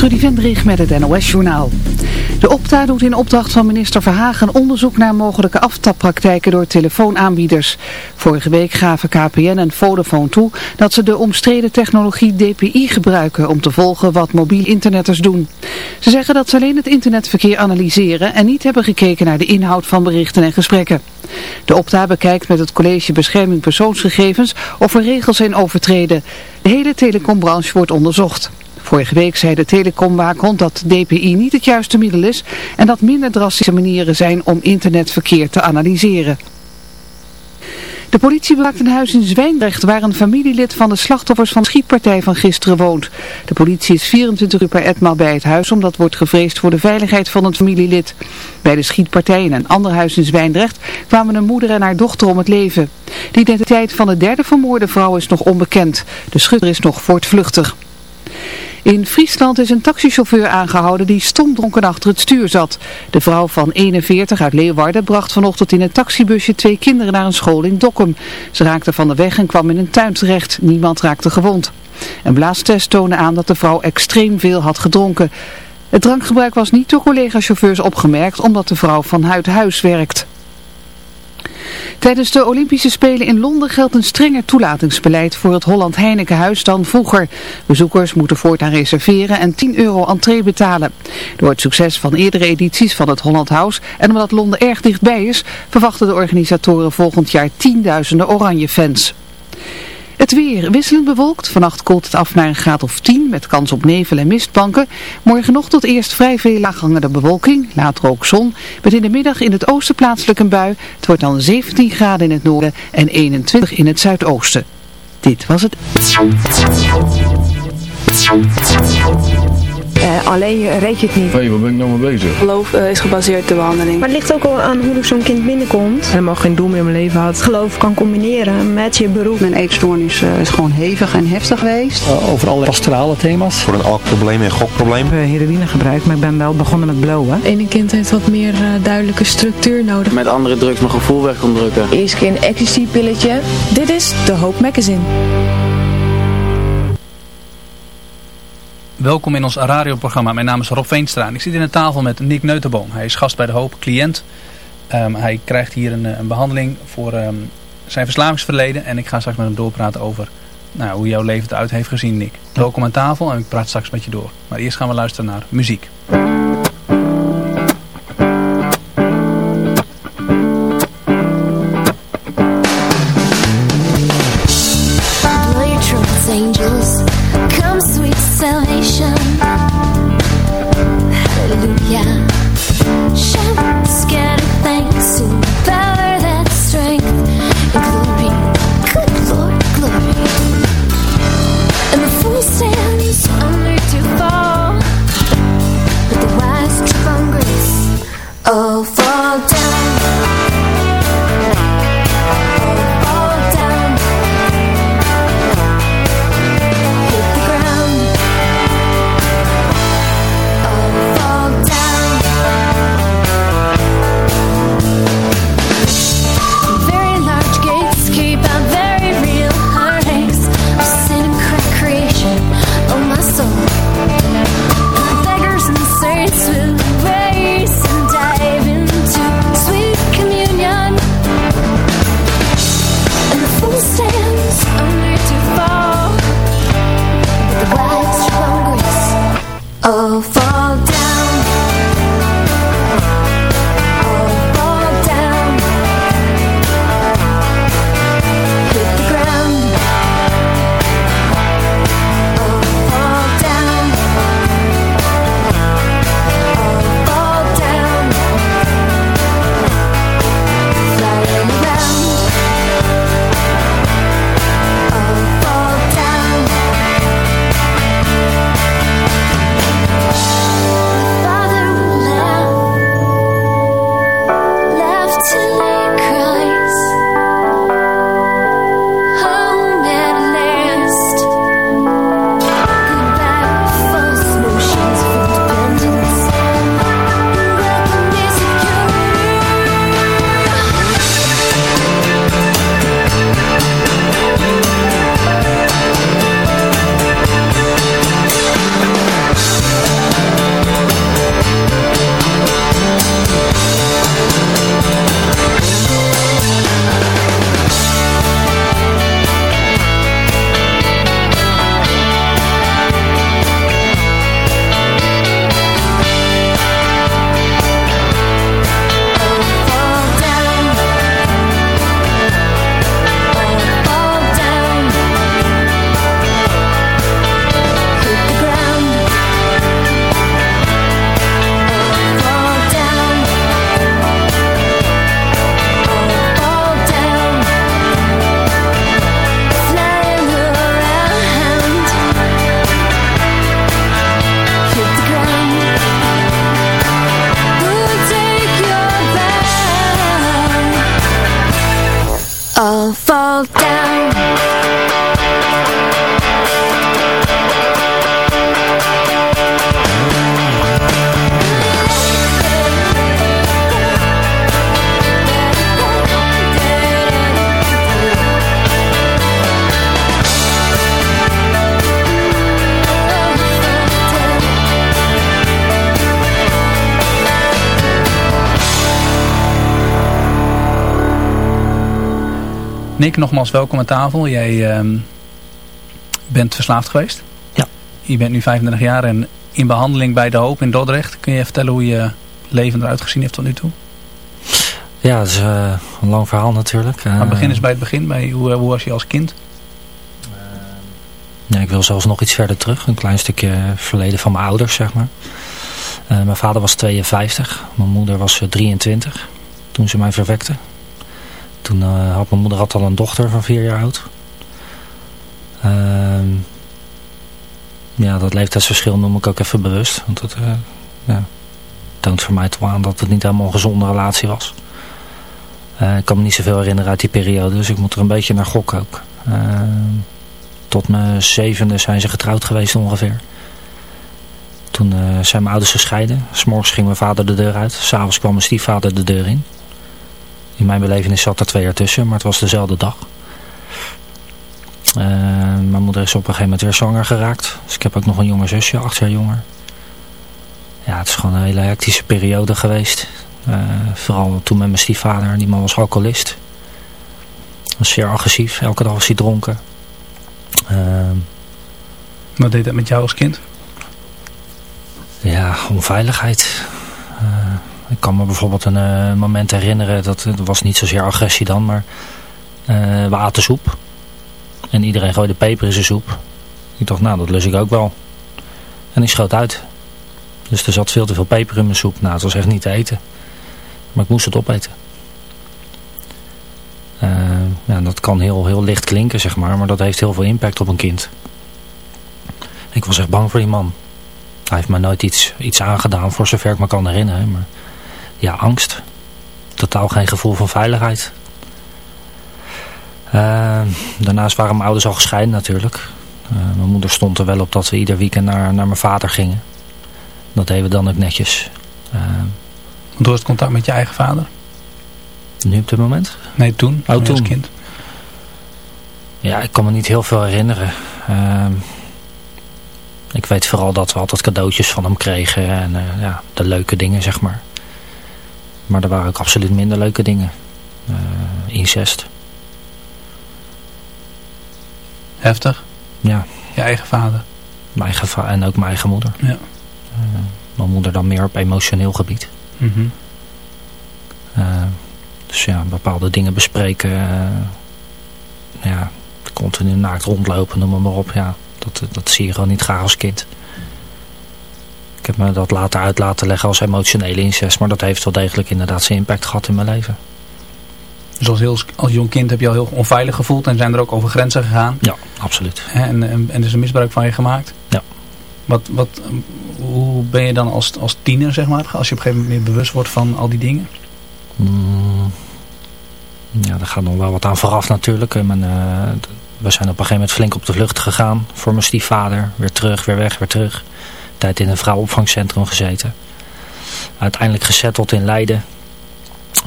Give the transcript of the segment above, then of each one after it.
Trudy Vendrig met het NOS-journaal. De Opta doet in opdracht van minister Verhagen onderzoek naar mogelijke aftappraktijken door telefoonaanbieders. Vorige week gaven KPN en Vodafone toe dat ze de omstreden technologie DPI gebruiken om te volgen wat mobiel internetters doen. Ze zeggen dat ze alleen het internetverkeer analyseren en niet hebben gekeken naar de inhoud van berichten en gesprekken. De Opta bekijkt met het College Bescherming Persoonsgegevens of er regels zijn overtreden. De hele telecombranche wordt onderzocht. Vorige week zei de telecomwaakhond dat DPI niet het juiste middel is en dat minder drastische manieren zijn om internetverkeer te analyseren. De politie bewaakt een huis in Zwijndrecht waar een familielid van de slachtoffers van de schietpartij van gisteren woont. De politie is 24 uur per etmaal bij het huis omdat wordt gevreesd voor de veiligheid van het familielid. Bij de schietpartij in een ander huis in Zwijndrecht kwamen een moeder en haar dochter om het leven. De identiteit van de derde vermoorde vrouw is nog onbekend. De schutter is nog voortvluchtig. In Friesland is een taxichauffeur aangehouden die stomdronken achter het stuur zat. De vrouw van 41 uit Leeuwarden bracht vanochtend in een taxibusje twee kinderen naar een school in Dokkum. Ze raakte van de weg en kwam in een tuin terecht. Niemand raakte gewond. Een blaastest toonde aan dat de vrouw extreem veel had gedronken. Het drankgebruik was niet door collega-chauffeurs opgemerkt omdat de vrouw van huid huis werkt. Tijdens de Olympische Spelen in Londen geldt een strenger toelatingsbeleid voor het Holland Heinekenhuis dan vroeger. Bezoekers moeten voortaan reserveren en 10 euro entree betalen. Door het succes van eerdere edities van het Holland House en omdat Londen erg dichtbij is, verwachten de organisatoren volgend jaar tienduizenden oranje fans. Het weer wisselend bewolkt. Vannacht koelt het af naar een graad of 10 met kans op nevel en mistbanken. Morgen nog tot eerst vrij veel laaghangende bewolking. Later ook zon. Met in de middag in het oosten plaatselijk een bui. Het wordt dan 17 graden in het noorden en 21 in het zuidoosten. Dit was het. Uh, alleen reed je het niet. Hé, hey, waar ben ik nou mee bezig? Geloof uh, is gebaseerd op de behandeling. Maar het ligt ook al aan hoe zo'n kind binnenkomt. Helemaal geen doel meer in mijn leven had. Geloof kan combineren met je beroep. Mijn eetstoornis uh, is gewoon hevig en heftig geweest. over alle pastorale thema's. Voor een alkprobleem en gokprobleem. Ik heb heroïne gebruikt, maar ik ben wel begonnen met blowen. Ene kind heeft wat meer duidelijke structuur nodig. Met andere drugs mijn gevoel weg kon drukken. Eerst keer een ecstasy pilletje. Dit is de Hoop Magazine. Welkom in ons radioprogramma. Mijn naam is Rob Veenstra en ik zit in een tafel met Nick Neutenboom. Hij is gast bij de Hoop, cliënt. Um, hij krijgt hier een, een behandeling voor um, zijn verslavingsverleden. En ik ga straks met hem doorpraten over nou, hoe jouw leven eruit heeft gezien, Nick. Welkom aan tafel en ik praat straks met je door. Maar eerst gaan we luisteren naar muziek. Nick, nogmaals welkom aan tafel. Jij ehm, bent verslaafd geweest. Ja. Je bent nu 35 jaar en in behandeling bij De Hoop in Dordrecht. Kun je vertellen hoe je leven eruit gezien heeft tot nu toe? Ja, dat is uh, een lang verhaal natuurlijk. Maar begin eens bij het begin. Bij hoe, hoe was je als kind? Ja, ik wil zelfs nog iets verder terug. Een klein stukje verleden van mijn ouders, zeg maar. Uh, mijn vader was 52. Mijn moeder was 23 toen ze mij verwekte. Toen uh, had mijn moeder al een dochter van vier jaar oud. Uh, ja, dat leeftijdsverschil noem ik ook even bewust. Want dat ja, toont voor mij toch aan dat het niet helemaal een gezonde relatie was. Uh, ik kan me niet zoveel herinneren uit die periode, dus ik moet er een beetje naar gokken ook. Ehm, tot mijn zevende zijn ze getrouwd geweest ongeveer. Toen zijn mijn ouders gescheiden. S'morgens ging mijn vader de deur uit. S'avonds kwam mijn stiefvader de deur in. In mijn belevenis zat er twee jaar tussen, maar het was dezelfde dag. Uh, mijn moeder is op een gegeven moment weer zwanger geraakt. Dus ik heb ook nog een jonge zusje, acht jaar jonger. Ja, het is gewoon een hele hectische periode geweest. Uh, vooral toen met mijn stiefvader, die man was alcoholist. Was zeer agressief, elke dag was hij dronken. Uh, Wat deed dat met jou als kind? Ja, onveiligheid. Ik kan me bijvoorbeeld een uh, moment herinneren, dat, dat was niet zozeer agressie dan, maar uh, we aten soep. En iedereen gooide peper in zijn soep. Ik dacht, nou dat lus ik ook wel. En ik schoot uit. Dus er zat veel te veel peper in mijn soep. Nou, het was echt niet te eten. Maar ik moest het opeten. Uh, ja, dat kan heel, heel licht klinken, zeg maar, maar dat heeft heel veel impact op een kind. Ik was echt bang voor die man. Hij heeft me nooit iets, iets aangedaan, voor zover ik me kan herinneren. Maar ja, angst. Totaal geen gevoel van veiligheid. Uh, daarnaast waren mijn ouders al gescheiden natuurlijk. Uh, mijn moeder stond er wel op dat we ieder weekend naar, naar mijn vader gingen. Dat deden we dan ook netjes. Uh, Want hoe het contact met je eigen vader? Nu op dit moment? Nee, toen. Oh, toen. Als kind. Ja, ik kan me niet heel veel herinneren. Ehm, ik weet vooral dat we altijd cadeautjes van hem kregen. En ja, de leuke dingen, zeg maar. Maar er waren ook absoluut minder leuke dingen. Uh, incest. Heftig? Ja. Je eigen vader? Mijn eigen va en ook mijn eigen moeder. Ja. Uh, mijn moeder dan meer op emotioneel gebied. Mm -hmm. uh, dus ja, bepaalde dingen bespreken. ja, continu naakt rondlopen, noem maar op. Ja, dat, dat zie je gewoon niet graag als kind. Ik heb me dat later uit laten leggen als emotionele incest. Maar dat heeft wel degelijk inderdaad zijn impact gehad in mijn leven. Dus als, heel, als jong kind heb je al heel onveilig gevoeld en zijn er ook over grenzen gegaan? Ja, absoluut. En, en, en er is een misbruik van je gemaakt? Ja. Wat, wat, hoe ben je dan als, als tiener, zeg maar, als je op een gegeven moment meer bewust wordt van al die dingen? Mm, ja, daar gaat nog wel wat aan vooraf natuurlijk. Mijn, uh, we zijn op een gegeven moment flink op de vlucht gegaan voor mijn stiefvader. Weer terug, weer weg, weer terug tijd in een vrouwenopvangcentrum gezeten. Uiteindelijk gesetteld in Leiden.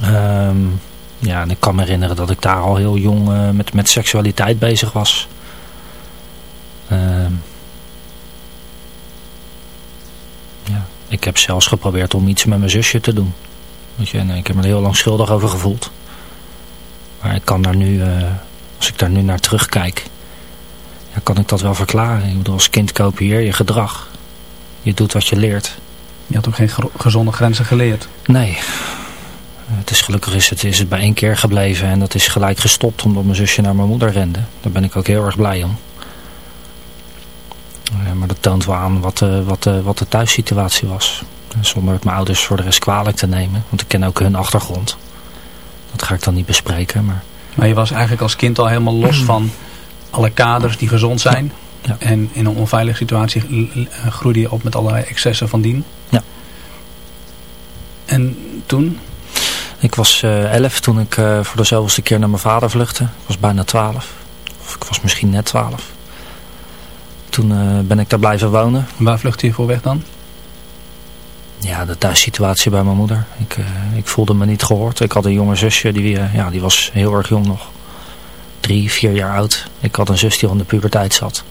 Um, ja, en ik kan me herinneren dat ik daar al heel jong uh, met, met seksualiteit bezig was. Um, ja, ik heb zelfs geprobeerd om iets met mijn zusje te doen. Weet je, en ik heb me er heel lang schuldig over gevoeld. Maar ik kan daar nu, uh, als ik daar nu naar terugkijk, ja, kan ik dat wel verklaren. Ik bedoel, als kind kopieer je gedrag. Je doet wat je leert. Je had ook geen gezonde grenzen geleerd? Nee. Het is gelukkig is het, is het bij één keer gebleven en dat is gelijk gestopt omdat mijn zusje naar mijn moeder rende. Daar ben ik ook heel erg blij om. Maar dat toont wel aan wat, uh, wat, uh, wat de thuissituatie was. Zonder het mijn ouders voor de rest kwalijk te nemen. Want ik ken ook hun achtergrond. Dat ga ik dan niet bespreken. Maar, maar je was eigenlijk als kind al helemaal los van alle kaders die gezond zijn. Ja. En in een onveilige situatie groeide je op met allerlei excessen van dien. Ja. En toen? Ik was uh, elf toen ik uh, voor de zoveelste keer naar mijn vader vluchtte. Ik was bijna twaalf. Of ik was misschien net twaalf. Toen uh, ben ik daar blijven wonen. En waar vluchtte je voor weg dan? Ja, de thuissituatie bij mijn moeder. Ik, ik voelde me niet gehoord. Ik had een jonge zusje, die, ja, die was heel erg jong nog. Drie, vier jaar oud. Ik had een zus die al in de puberteit zat.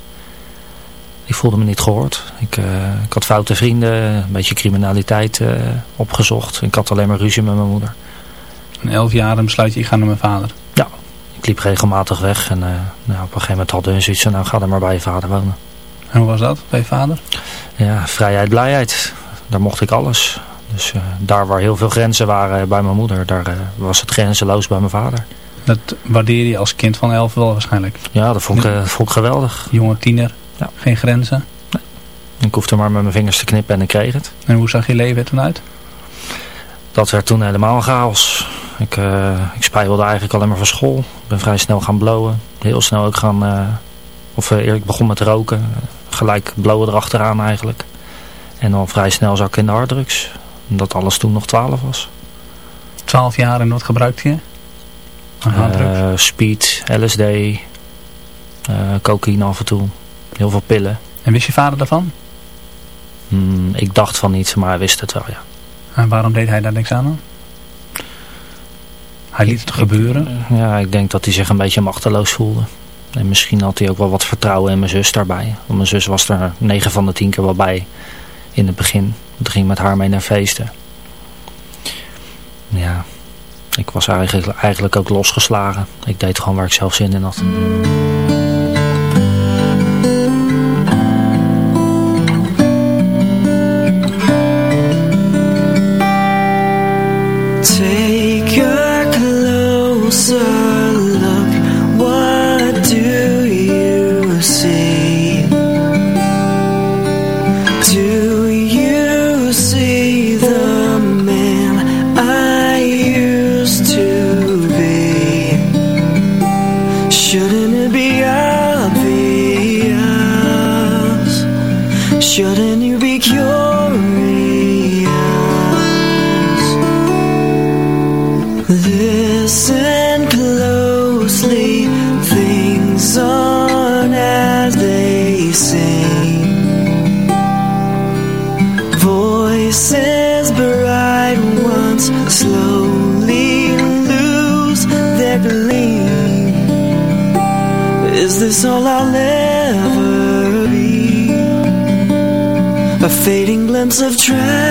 Ik voelde me niet gehoord. Ik, uh, ik had foute vrienden, een beetje criminaliteit uh, opgezocht. Ik had alleen maar ruzie met mijn moeder. En elf jaar besluit je, ik ga naar mijn vader. Ja, ik liep regelmatig weg. En nou, op een gegeven moment hadden hun zoiets van, nou ga er maar bij je vader wonen. En hoe was dat, bij je vader? Ja, vrijheid, blijheid. Daar mocht ik alles. Dus daar waar heel veel grenzen waren bij mijn moeder, daar was het grenzeloos bij mijn vader. Dat waardeer je als kind van elf wel waarschijnlijk? Ja, dat vond ik, vond ik geweldig. Jonge tiener, ja. geen grenzen? Nee. Ik hoefde maar met mijn vingers te knippen en ik kreeg het. En hoe zag je leven er toen uit? Dat werd toen helemaal chaos. Ik, uh, ik spijbelde eigenlijk alleen maar van school. Ik ben vrij snel gaan blowen. Heel snel ook gaan... Uh, of uh, eerlijk begon met roken. Gelijk blowen erachteraan eigenlijk. En dan vrij snel zak ik in de harddrugs. Omdat alles toen nog 12 was. 12 jaar en wat gebruikte je? Speed, LSD, cocaïne af en toe. Heel veel pillen. En wist je vader daarvan? Hmm, ik dacht van niets, maar hij wist het wel, ja. En waarom deed hij daar niks aan? Hij liet het gebeuren? ja, ik denk dat hij zich een beetje machteloos voelde. En misschien had hij ook wel wat vertrouwen in mijn zus daarbij. Want mijn zus was er 9 van de 10 keer wel bij in het begin. Ging met haar mee naar feesten. Ja, ik was eigenlijk, eigenlijk ook losgeslagen. Ik deed gewoon waar ik zelf zin in had. Of tragedy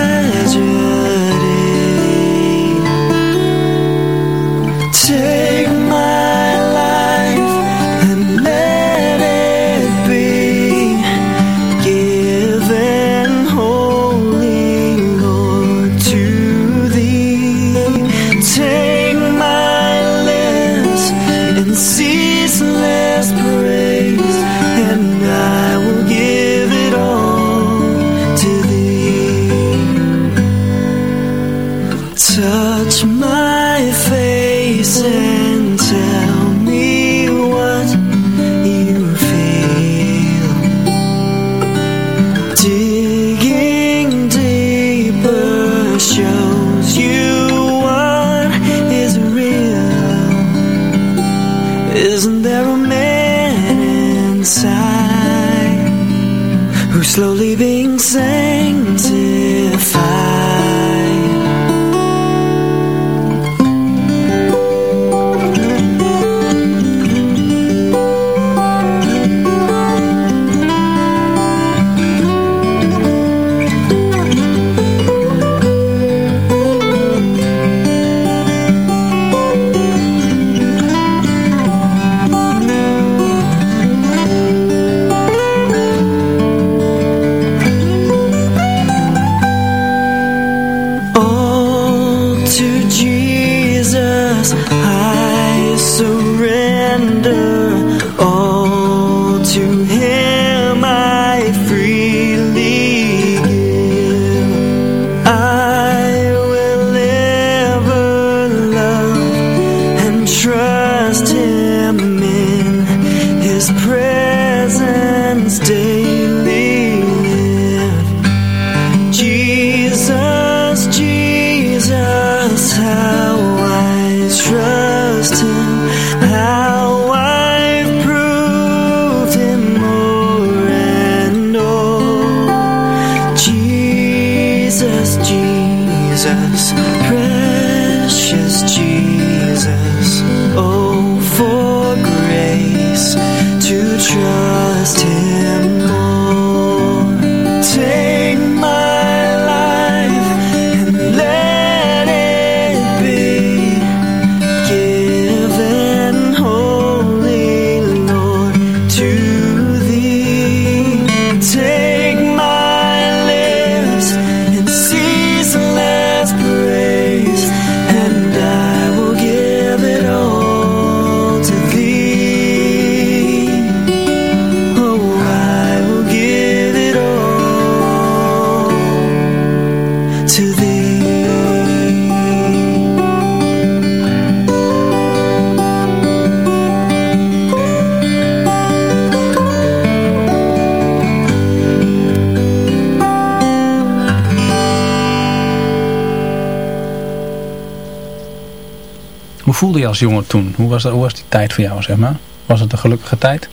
voelde je als jongen toen? Hoe was, dat, hoe was die tijd voor jou, zeg maar? Was het een gelukkige tijd?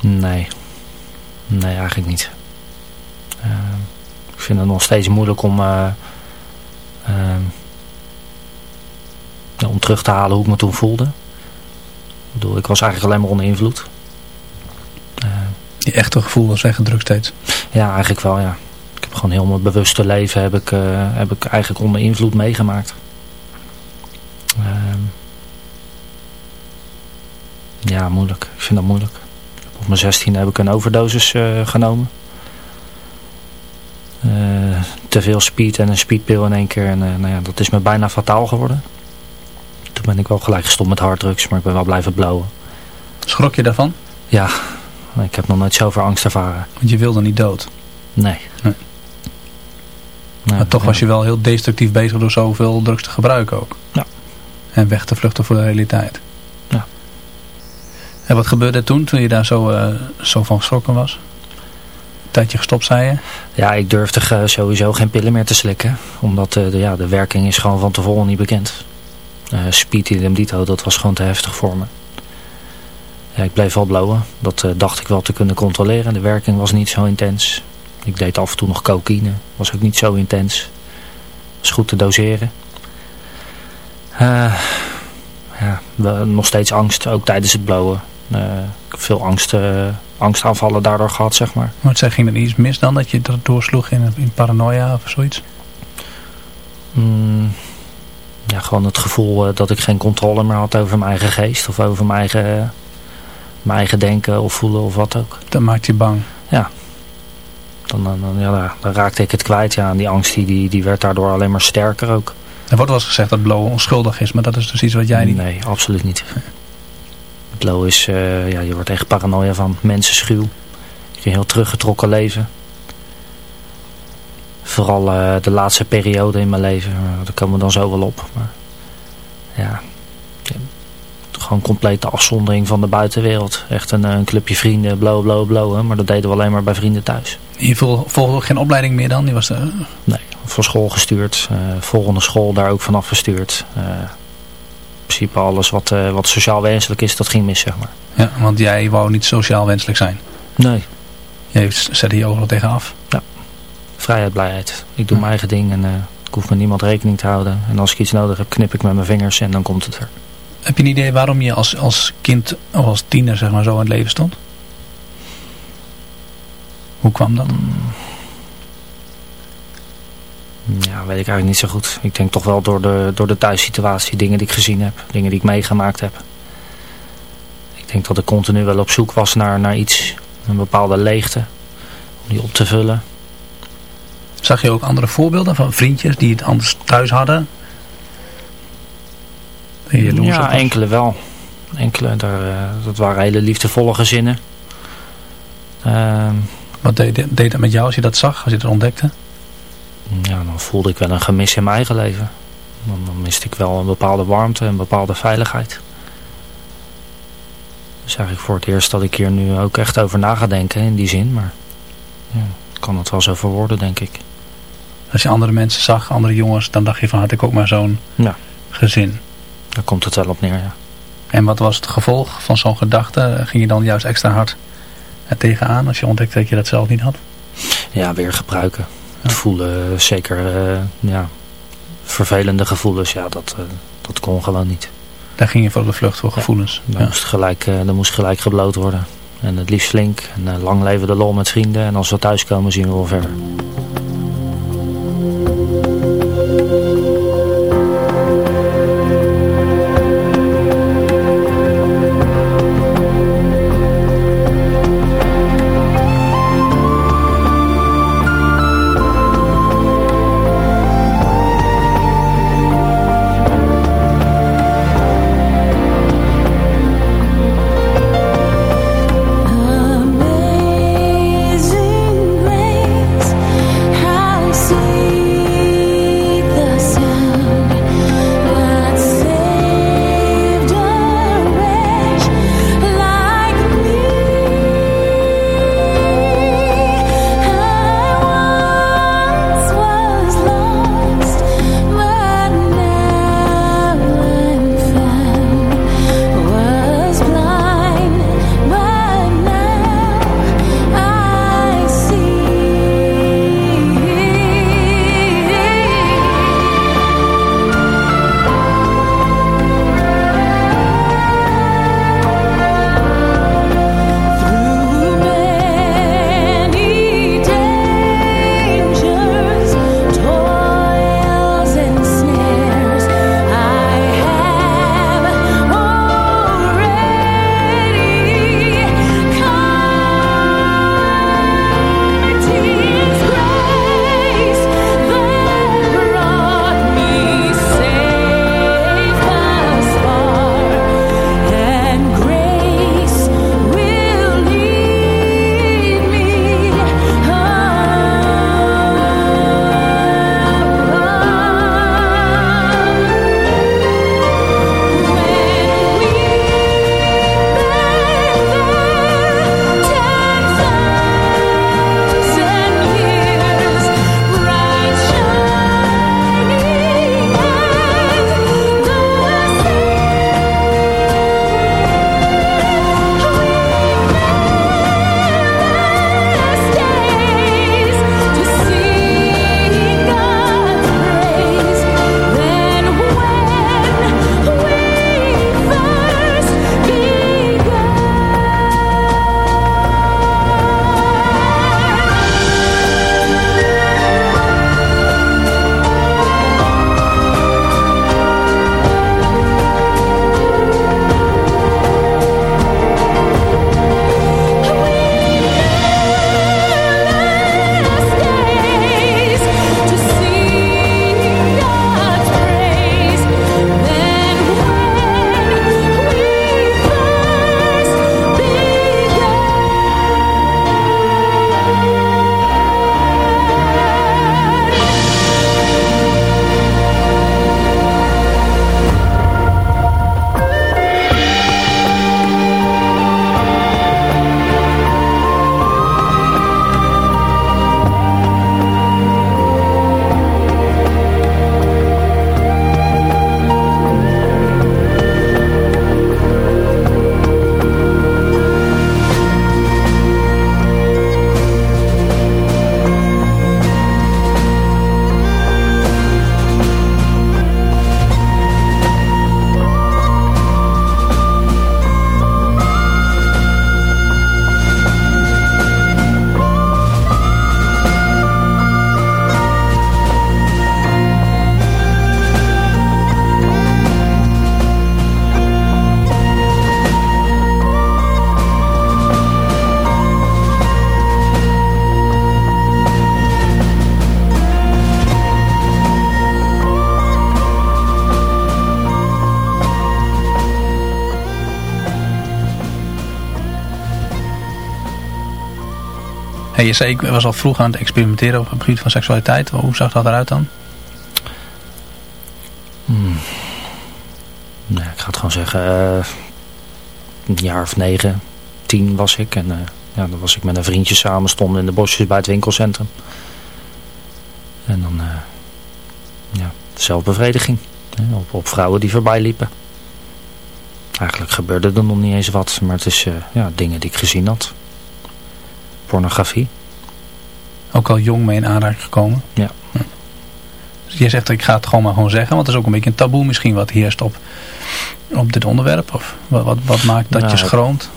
Nee. Nee, eigenlijk niet. Uh, ik vind het nog steeds moeilijk om... Uh, uh, om terug te halen hoe ik me toen voelde. Ik bedoel, ik was eigenlijk alleen maar onder invloed. Je echte gevoel was weggedrukt steeds? Ja, eigenlijk wel, ja. Ik heb gewoon heel mijn bewuste leven heb ik, heb ik eigenlijk onder invloed meegemaakt. Ja, moeilijk. Ik vind dat moeilijk. Op mijn 16 heb ik een overdosis uh, genomen. Uh, te veel speed en een speedpil in één keer. En uh, nou ja, dat is me bijna fataal geworden. Toen ben ik wel gelijk gestopt met harddrugs, maar ik ben wel blijven blowen. Schrok je daarvan? Ja, ik heb nog nooit zoveel angst ervaren. Want je wilde niet dood? Nee. nee. nee maar toch was je wel heel destructief bezig door zoveel drugs te gebruiken ook. Ja. En weg te vluchten voor de realiteit. En wat gebeurde toen, toen je daar zo, uh, zo van geschrokken was? Een tijdje gestopt, zei je? Ja, ik durfde sowieso geen pillen meer te slikken. Omdat uh, de, ja, de werking is gewoon van tevoren niet bekend. Uh, speed idem dito, dat was gewoon te heftig voor me. Ja, ik bleef wel blowen. Dat dacht ik wel te kunnen controleren. De werking was niet zo intens. Ik deed af en toe nog cocaïne. Was ook niet zo intens. Was goed te doseren. Ja, nog steeds angst, ook tijdens het blowen. Ik heb veel angst, uh, angstaanvallen daardoor gehad, zeg maar. Wat zeg, ging er iets mis dan, dat je dat doorsloeg in, in paranoia of zoiets? Mm, ja, gewoon het gevoel dat ik geen controle meer had over mijn eigen geest of over mijn eigen, mijn eigen denken of voelen of wat ook. Dat maakt je bang? Ja. Dan, dan, ja, dan raakte ik het kwijt, ja. En die angst die, die, die werd daardoor alleen maar sterker ook. Er wordt wel eens gezegd dat blowen onschuldig is, maar dat is dus iets wat jij niet... Nee, absoluut niet. Blow is, uh, ja, je wordt echt paranoia van. Mensen schuw. Je heel teruggetrokken leven. Vooral uh, de laatste periode in mijn leven. Daar komen we dan zo wel op. Maar ja, gewoon complete afzondering van de buitenwereld. Echt een, een clubje vrienden, blowen, blowen, blowen. Maar dat deden we alleen maar bij vrienden thuis. Je volgde ook geen opleiding meer dan? Die was er... Nee, van school gestuurd. Uh, volgende school daar ook vanaf gestuurd. Uh, principe alles wat, uh, wat sociaal wenselijk is, dat ging mis, zeg maar. Ja, want jij wou niet sociaal wenselijk zijn? Nee. Je zette je overal tegenaf? Ja. Vrijheid, blijheid. Ik doe mijn eigen ding en ik hoef met niemand rekening te houden. En als ik iets nodig heb, knip ik met mijn vingers en dan komt het er. Heb je een idee waarom je als, als kind of als tiener zeg maar, zo in het leven stond? Hoe kwam dat? Ja, weet ik eigenlijk niet zo goed. Ik denk toch wel door de, door de thuissituatie, dingen die ik gezien heb, dingen die ik meegemaakt heb. Ik denk dat ik continu wel op zoek was naar, naar iets, een bepaalde leegte, om die op te vullen. Zag je ook andere voorbeelden van vriendjes die het anders thuis hadden? Ja, enkele wel. Enkele, daar, uh, dat waren hele liefdevolle gezinnen. Uh, Wat deed, deed dat met jou als je dat zag, als je het ontdekte? Ja, dan voelde ik wel een gemis in mijn eigen leven. Dan, dan miste ik wel een bepaalde warmte, een bepaalde veiligheid. Dus eigenlijk voor het eerst dat ik hier nu ook echt over na ga denken in die zin. Maar ja, kan het wel zo verwoorden, denk ik. Als je andere mensen zag, andere jongens, dan dacht je van had ik ook maar zo'n ja. gezin. Daar komt het wel op neer, ja. En wat was het gevolg van zo'n gedachte? Ging je dan juist extra hard er tegenaan als je ontdekte dat je dat zelf niet had? Ja, weer gebruiken. Het voelen, zeker uh, ja, vervelende gevoelens, ja, dat, uh, dat kon gewoon niet. Daar ging je voor de vlucht voor gevoelens? Ja, moest gelijk, er moest gelijk gebloot worden. En het liefst flink. En lang leven de lol met vrienden. En als we thuiskomen zien we wel verder. Je zei, ik was al vroeg aan het experimenteren op het gebied van seksualiteit. Hoe zag dat eruit dan? Nee, ik ga het gewoon zeggen. Uh, een jaar of negen, tien was ik. En uh, ja, dan was ik met een vriendje samen, stonden in de bosjes bij het winkelcentrum. En dan, uh, ja, zelfbevrediging. Hè, op, op vrouwen die voorbij liepen. Eigenlijk gebeurde er nog niet eens wat, maar het is ja, dingen die ik gezien had. Pornografie. Ook al jong mee in aanraking gekomen? Ja. Dus jij zegt, ik ga het gewoon maar gewoon zeggen, want het is ook een beetje een taboe misschien wat heerst op, op dit onderwerp. Of wat, wat, wat maakt dat je schroomt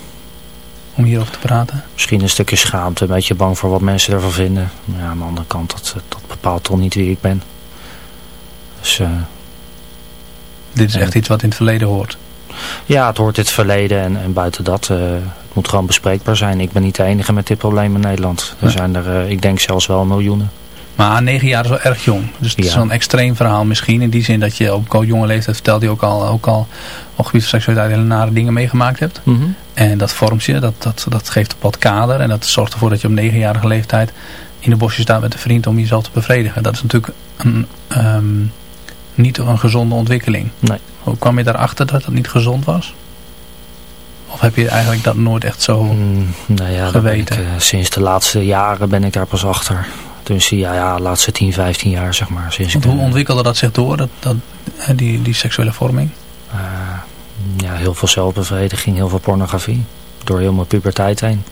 om hierover te praten? Misschien een stukje schaamte, een beetje bang voor wat mensen ervan vinden. Maar ja, aan de andere kant, dat, dat bepaalt toch niet wie ik ben. Dus... Uh, dit is echt iets wat in het verleden hoort? Ja, het hoort in het verleden en, en buiten dat, uh, het moet gewoon bespreekbaar zijn. Ik ben niet de enige met dit probleem in Nederland. Er zijn er, uh, ik denk zelfs wel miljoenen. Maar negen jaar is wel erg jong. Dus het is wel een extreem verhaal misschien. In die zin dat je op jonge leeftijd vertelde je ook al, ook al op gebied van seksualiteit hele nare dingen meegemaakt hebt. Mm -hmm. En dat vormt je, dat, dat, dat geeft een wat kader. En dat zorgt ervoor dat je op negenjarige leeftijd in de bosje staat met een vriend om jezelf te bevredigen. Dat is natuurlijk een, um, niet een gezonde ontwikkeling. Nee. Hoe kwam je daarachter dat dat niet gezond was? Of heb je eigenlijk dat nooit echt zo mm, nou ja, geweten? Ik, uh, sinds de laatste jaren ben ik daar pas achter. Dus ja, ja, de laatste 10, 15 jaar zeg maar. Sinds Want hoe ontwikkelde dat zich door, dat, dat, die, die seksuele vorming? Uh, ja, heel veel zelfbevrediging, heel veel pornografie. Door heel mijn puberteit heen.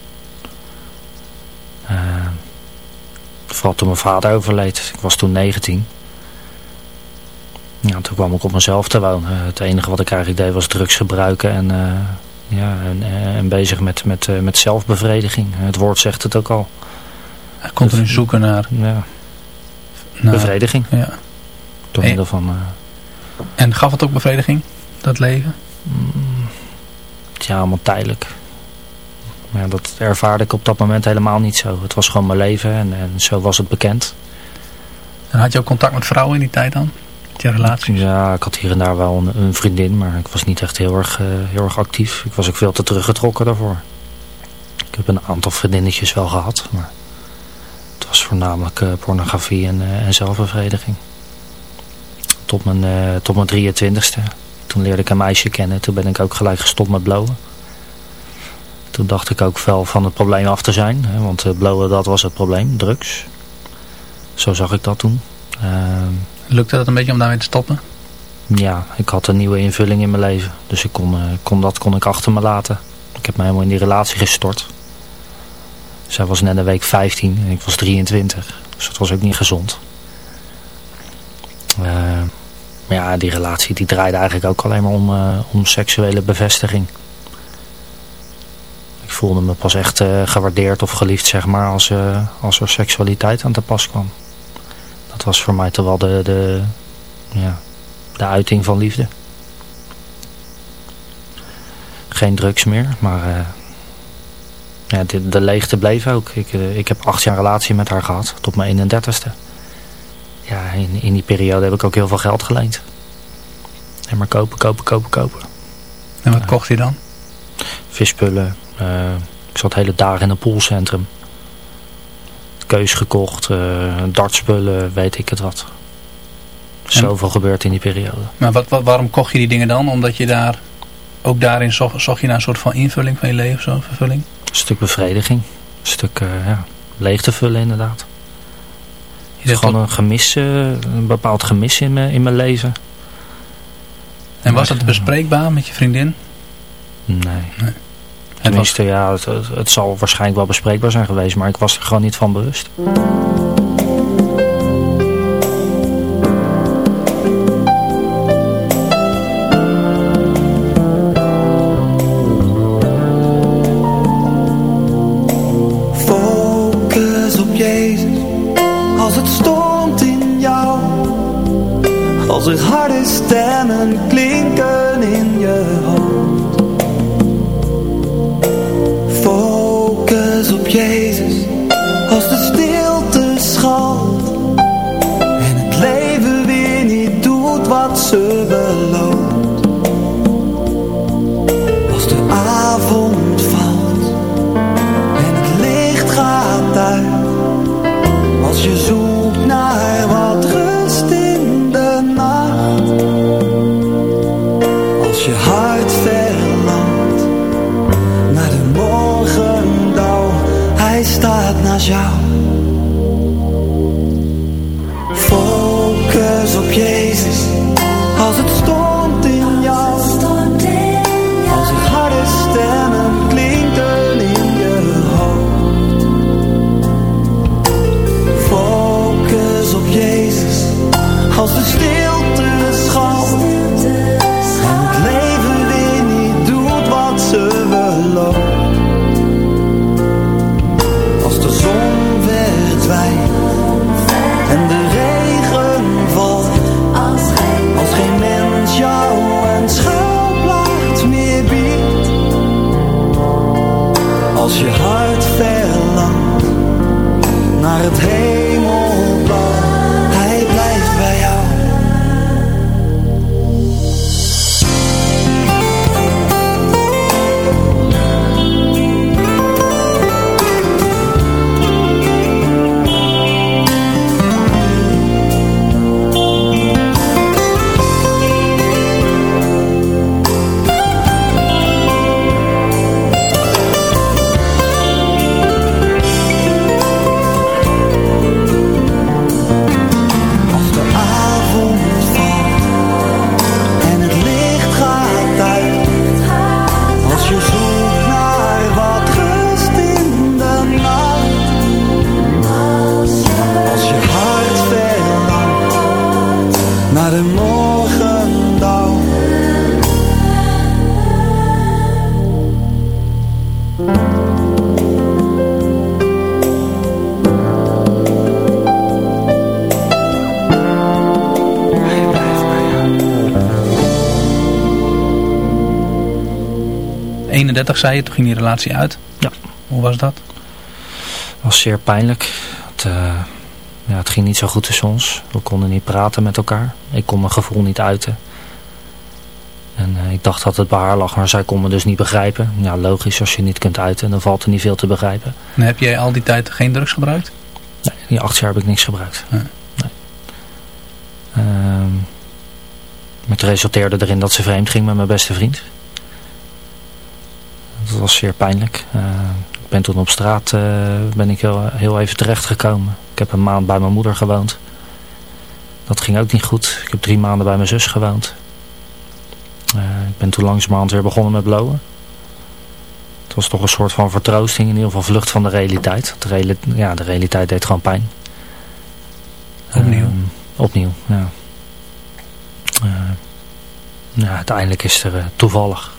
Uh, vooral toen mijn vader overleed. Ik was toen 19. Ja, toen kwam ik op mezelf te wonen. Het enige wat ik eigenlijk deed was drugs gebruiken en, uh, ja, en, en, bezig met, met, uh, met zelfbevrediging. Het woord zegt het ook al. Continu zoeken naar... Ja. naar bevrediging. Ja. Door middel van... en gaf het ook bevrediging, dat leven? Mm, ja, allemaal tijdelijk. Ja, dat ervaarde ik op dat moment helemaal niet zo. Het was gewoon mijn leven en, en zo was het bekend. En had je ook contact met vrouwen in die tijd dan? Je relaties? Ja, ik had hier en daar wel een, een vriendin, maar ik was niet echt heel erg, uh, heel erg actief. Ik was ook veel te teruggetrokken daarvoor. Ik heb een aantal vriendinnetjes wel gehad, maar het was voornamelijk uh, pornografie en, uh, en zelfbevrediging. Tot mijn, tot mijn 23ste. Toen leerde ik een meisje kennen, toen ben ik ook gelijk gestopt met blowen. Toen dacht ik ook wel van het probleem af te zijn, hè, want blowen dat was het probleem, drugs. Zo zag ik dat toen. Lukte dat een beetje om daarmee te stoppen? Ja, ik had een nieuwe invulling in mijn leven. Dus ik kon, uh, kon, dat kon ik achter me laten. Ik heb me helemaal in die relatie gestort. Zij was net een week 15 en ik was 23. Dus dat was ook niet gezond. Uh, maar ja, die relatie die draaide eigenlijk ook alleen maar om, uh, om seksuele bevestiging. Ik voelde me pas echt gewaardeerd of geliefd, zeg maar, als, als er seksualiteit aan te pas kwam. Dat was voor mij toch wel de, de, ja, de uiting van liefde. Geen drugs meer, maar uh, ja, de, de, leegte bleef ook. Ik, uh, ik heb acht jaar relatie met haar gehad, tot mijn 31ste. Ja, in, in die periode heb ik ook heel veel geld geleend. En maar kopen, kopen, kopen, kopen. En wat kocht hij dan? Vispullen. ik zat hele dagen in een poolcentrum keus gekocht, uh, dartspullen, weet ik het wat. Zoveel gebeurt in die periode. Maar wat, wat, waarom kocht je die dingen dan? Omdat je daar, ook daarin zocht, zocht je naar een soort van invulling van je leven, zo, vervulling? Een stuk bevrediging. Een stuk uh, ja, leeg te vullen inderdaad. Je gewoon een gemis, uh, een bepaald gemis in, me, in mijn leven. En was dat bespreekbaar met je vriendin? Nee. nee. Tenminste, ja, het, het, het, zal waarschijnlijk wel bespreekbaar zijn geweest, maar ik was er gewoon niet van bewust. Focus op Jezus, als het stormt in jou. Als er harde stemmen klinken in je hoofd. Als de 31 zei je, toen ging die relatie uit. Ja. Hoe was dat? Het was zeer pijnlijk. Het, uh, ja, het ging niet zo goed tussen ons. We konden niet praten met elkaar. Ik kon mijn gevoel niet uiten. En uh, ik dacht dat het bij haar lag, maar zij kon me dus niet begrijpen. Ja, logisch, als je niet kunt uiten, dan valt er niet veel te begrijpen. En heb jij al die tijd geen drugs gebruikt? Nee, die acht jaar heb ik niks gebruikt. Nee. nee. Uh, het resulteerde erin dat ze vreemd ging met mijn beste vriend. Dat was zeer pijnlijk. Uh, ik ben toen op straat uh, ben ik heel, heel even terechtgekomen. Ik heb een maand bij mijn moeder gewoond. Dat ging ook niet goed. Ik heb drie maanden bij mijn zus gewoond. Uh, ik ben toen langzamerhand weer begonnen met blowen. Het was toch een soort van vertroosting, in ieder geval vlucht van de realiteit. De, reali ja, de realiteit deed gewoon pijn. Opnieuw? opnieuw, ja. ja. Uiteindelijk is er toevallig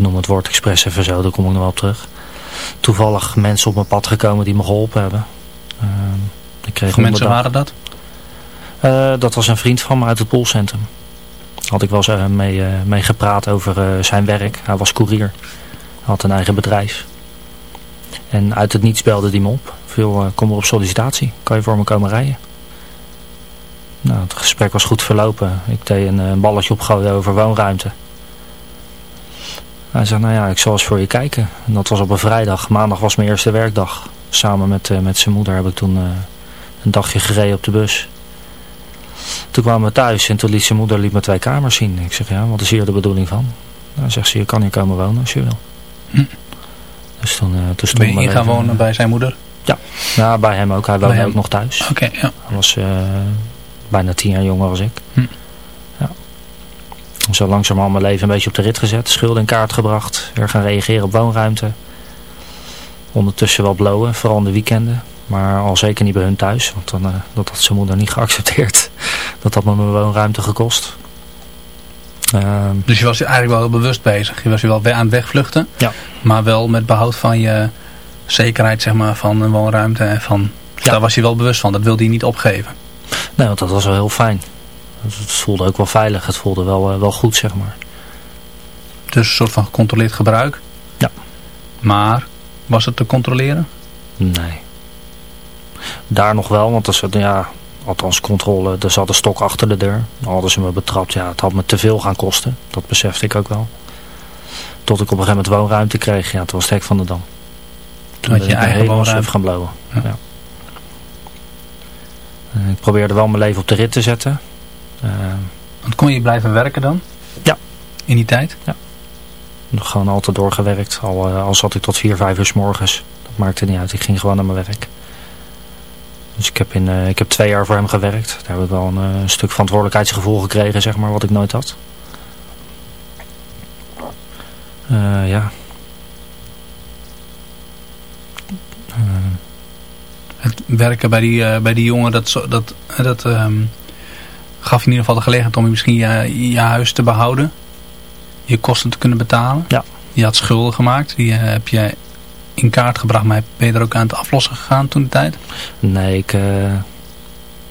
noem het woord expres even zo, daar kom ik nog wel op terug. Toevallig mensen op mijn pad gekomen die me geholpen hebben. Uh, ik kreeg mensen waren dat? Uh, dat was een vriend van me uit het Poolcentrum. Had ik wel eens uh, mee, mee gepraat over zijn werk. Hij was koerier. Hij had een eigen bedrijf. En uit het niets belde hij me op. Veel, kom er op sollicitatie. Kan je voor me komen rijden? Nou, het gesprek was goed verlopen. Ik deed een, een balletje opgooien over woonruimte. Hij zei, nou ja, ik zal eens voor je kijken. En dat was op een vrijdag. Maandag was mijn eerste werkdag. Samen met, uh, met zijn moeder heb ik toen uh, een dagje gereden op de bus. Toen kwamen we thuis en toen liet zijn moeder liet me twee kamers zien. Ik zeg, ja, wat is hier de bedoeling van? Dan zegt ze, je kan hier komen wonen als je wil. Hm. Dus toen, uh, toen ben je hier gaan wonen bij zijn moeder? Ja, ja bij hem ook. Hij woonde ook nog thuis. Oké, okay, ja. Hij was bijna tien jaar jonger als ik. Hm. Zo langzamerhand mijn leven een beetje op de rit gezet. Schulden in kaart gebracht. Weer gaan reageren op woonruimte. Ondertussen wel blowen, vooral in de weekenden. Maar al zeker niet bij hun thuis. Want dan, uh, dat had zijn moeder niet geaccepteerd. Dat had me mijn woonruimte gekost. Uh, dus je was je eigenlijk wel bewust bezig. Je was je wel aan het wegvluchten. Ja. Maar wel met behoud van je zekerheid zeg maar, van een woonruimte. En van, ja. Daar was je wel bewust van. Dat wilde je niet opgeven. Nee, want dat was wel heel fijn. Het voelde ook wel veilig. Het voelde wel, uh, wel goed, zeg maar. Dus een soort van gecontroleerd gebruik? Ja. Maar, was het te controleren? Nee. Daar nog wel, want zat, ja, althans controle, er zat een stok achter de deur. Dan hadden ze me betrapt, ja, het had me te veel gaan kosten. Dat besefte ik ook wel. Tot ik op een gegeven moment woonruimte kreeg, ja, het was het hek van de dam. Toen had je eigen woonruimte gaan blowen. Ja. ja. ik probeerde wel mijn leven op de rit te zetten. Want kon je blijven werken dan? Ja. In die tijd? Ja. Gewoon altijd doorgewerkt. Al, al zat ik tot 4, 5 uur s morgens. Dat maakte niet uit. Ik ging gewoon naar mijn werk. Dus ik heb, in, uh, ik heb twee jaar voor hem gewerkt. Daar heb ik wel een uh, stuk verantwoordelijkheidsgevoel gekregen, zeg maar, wat ik nooit had. Uh, ja. Het werken bij die, bij die jongen, dat, dat, dat um, gaf je in ieder geval de gelegenheid om misschien je, je huis te behouden. Je kosten te kunnen betalen. Ja. Je had schulden gemaakt. Die heb je in kaart gebracht, maar ben je er ook aan het aflossen gegaan toen de tijd? Nee, ik, uh,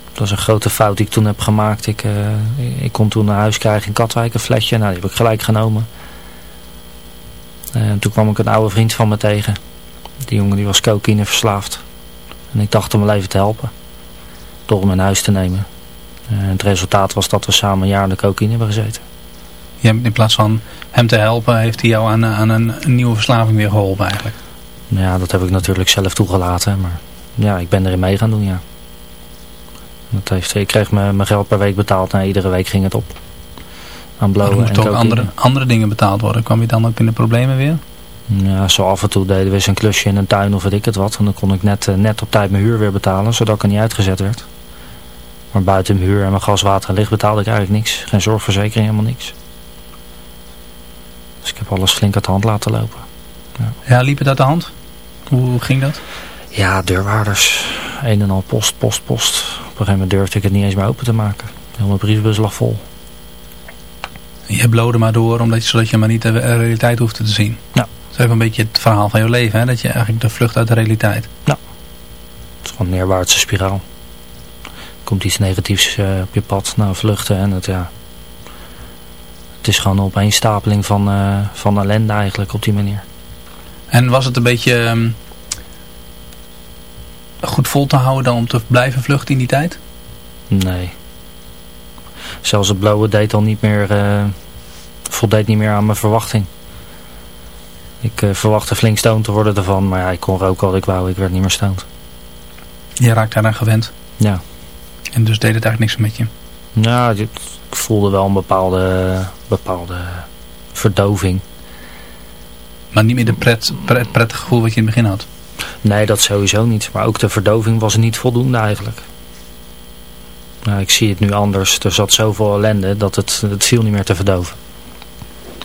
dat was een grote fout die ik toen heb gemaakt. Ik, uh, ik kon toen naar huis krijgen in Katwijk, een flesje. Nou, die heb ik gelijk genomen. En toen kwam ik een oude vriend van me tegen. Die jongen die was cocaïne verslaafd. En ik dacht om mijn leven te helpen. Door hem in huis te nemen. En het resultaat was dat we samen een jaar in de cocaïne hebben gezeten. Ja, in plaats van hem te helpen, heeft hij jou aan, aan een, een nieuwe verslaving weer geholpen eigenlijk? Ja, dat heb ik natuurlijk zelf toegelaten. Maar ja, ik ben erin mee gaan doen, ja. Dat heeft, ik kreeg mijn geld per week betaald. Nou, iedere week ging het op. Aan blowen maar er moesten ook andere, andere dingen betaald worden. Kwam je dan ook in de problemen weer? Ja, zo af en toe deden we eens een klusje in een tuin of weet ik het wat. En dan kon ik net, net op tijd mijn huur weer betalen, zodat ik er niet uitgezet werd. Maar buiten mijn huur en mijn gas, water en licht betaalde ik eigenlijk niks. Geen zorgverzekering, helemaal niks. Dus ik heb alles flink uit de hand laten lopen. Ja, ja liep het uit de hand? Hoe ging dat? Ja, deurwaarders. Een en al post, post, post. Op een gegeven moment durfde ik het niet eens meer open te maken. Heel mijn brievenbus lag vol. Je blode maar door, omdat je, zodat je maar niet de realiteit hoeft te zien. Ja. Dat is even een beetje het verhaal van je leven, hè? Dat je eigenlijk de vlucht uit de realiteit. Ja. Het is gewoon een neerwaartse spiraal. Komt iets negatiefs uh, op je pad, nou vluchten en het, ja... Het is gewoon een opeenstapeling van, uh, van ellende eigenlijk op die manier. En was het een beetje um, goed vol te houden dan om te blijven vluchten in die tijd? Nee. Zelfs het blauwe deed al niet meer, uh, voldeed niet meer aan mijn verwachting. Ik verwachtte flink stoned te worden ervan, maar ja, ik kon roken wat ik wou, ik werd niet meer stoned. Je raakte daaraan gewend? Ja. En dus deed het eigenlijk niks met je? Nou, ik voelde wel een bepaalde, bepaalde verdoving. Maar niet meer de pret, pret, prettige gevoel wat je in het begin had? Nee, dat sowieso niet. Maar ook de verdoving was niet voldoende eigenlijk. Nou, ik zie het nu anders. Er zat zoveel ellende dat het, het viel niet meer te verdoven.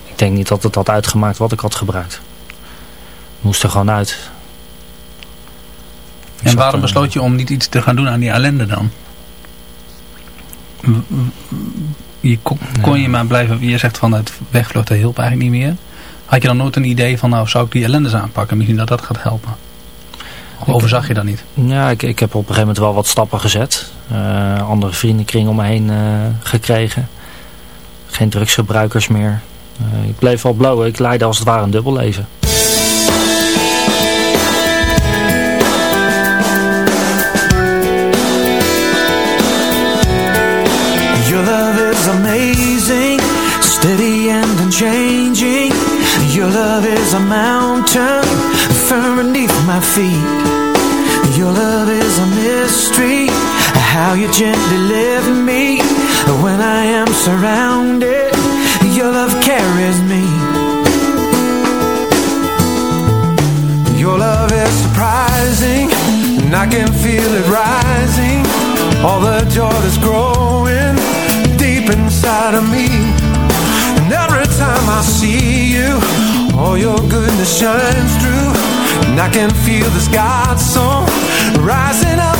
Ik denk niet dat het had uitgemaakt wat ik had gebruikt. Het moest er gewoon uit. Ik en waarom besloot je om niet iets te gaan doen aan die ellende dan? Je kon, kon je maar blijven, je zegt van het wegvluchten hielp eigenlijk niet meer. Had je dan nooit een idee van, nou zou ik die ellendes aanpakken? Misschien dat dat gaat helpen. Of overzag je dat niet? Ja, ik, ik heb op een gegeven moment wel wat stappen gezet. Uh, andere vriendenkring om me heen uh, gekregen. Geen drugsgebruikers meer. Uh, ik bleef wel blauw. Ik leidde als het ware een dubbel a mountain firm beneath my feet. Your love is a mystery, how you gently lift me when I am surrounded. Your love carries me. Your love is surprising, and I can feel it rising. All the joy that's growing deep inside of me. Your goodness shines through. And I can feel this God song rising up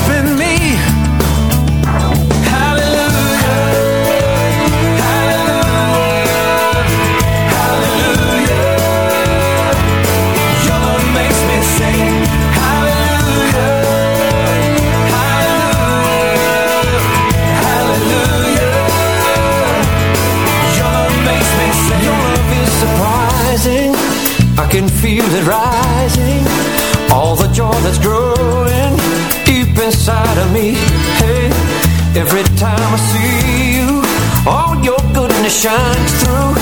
that's growing Deep inside of me. Hey, every time I see you All your goodness shines through.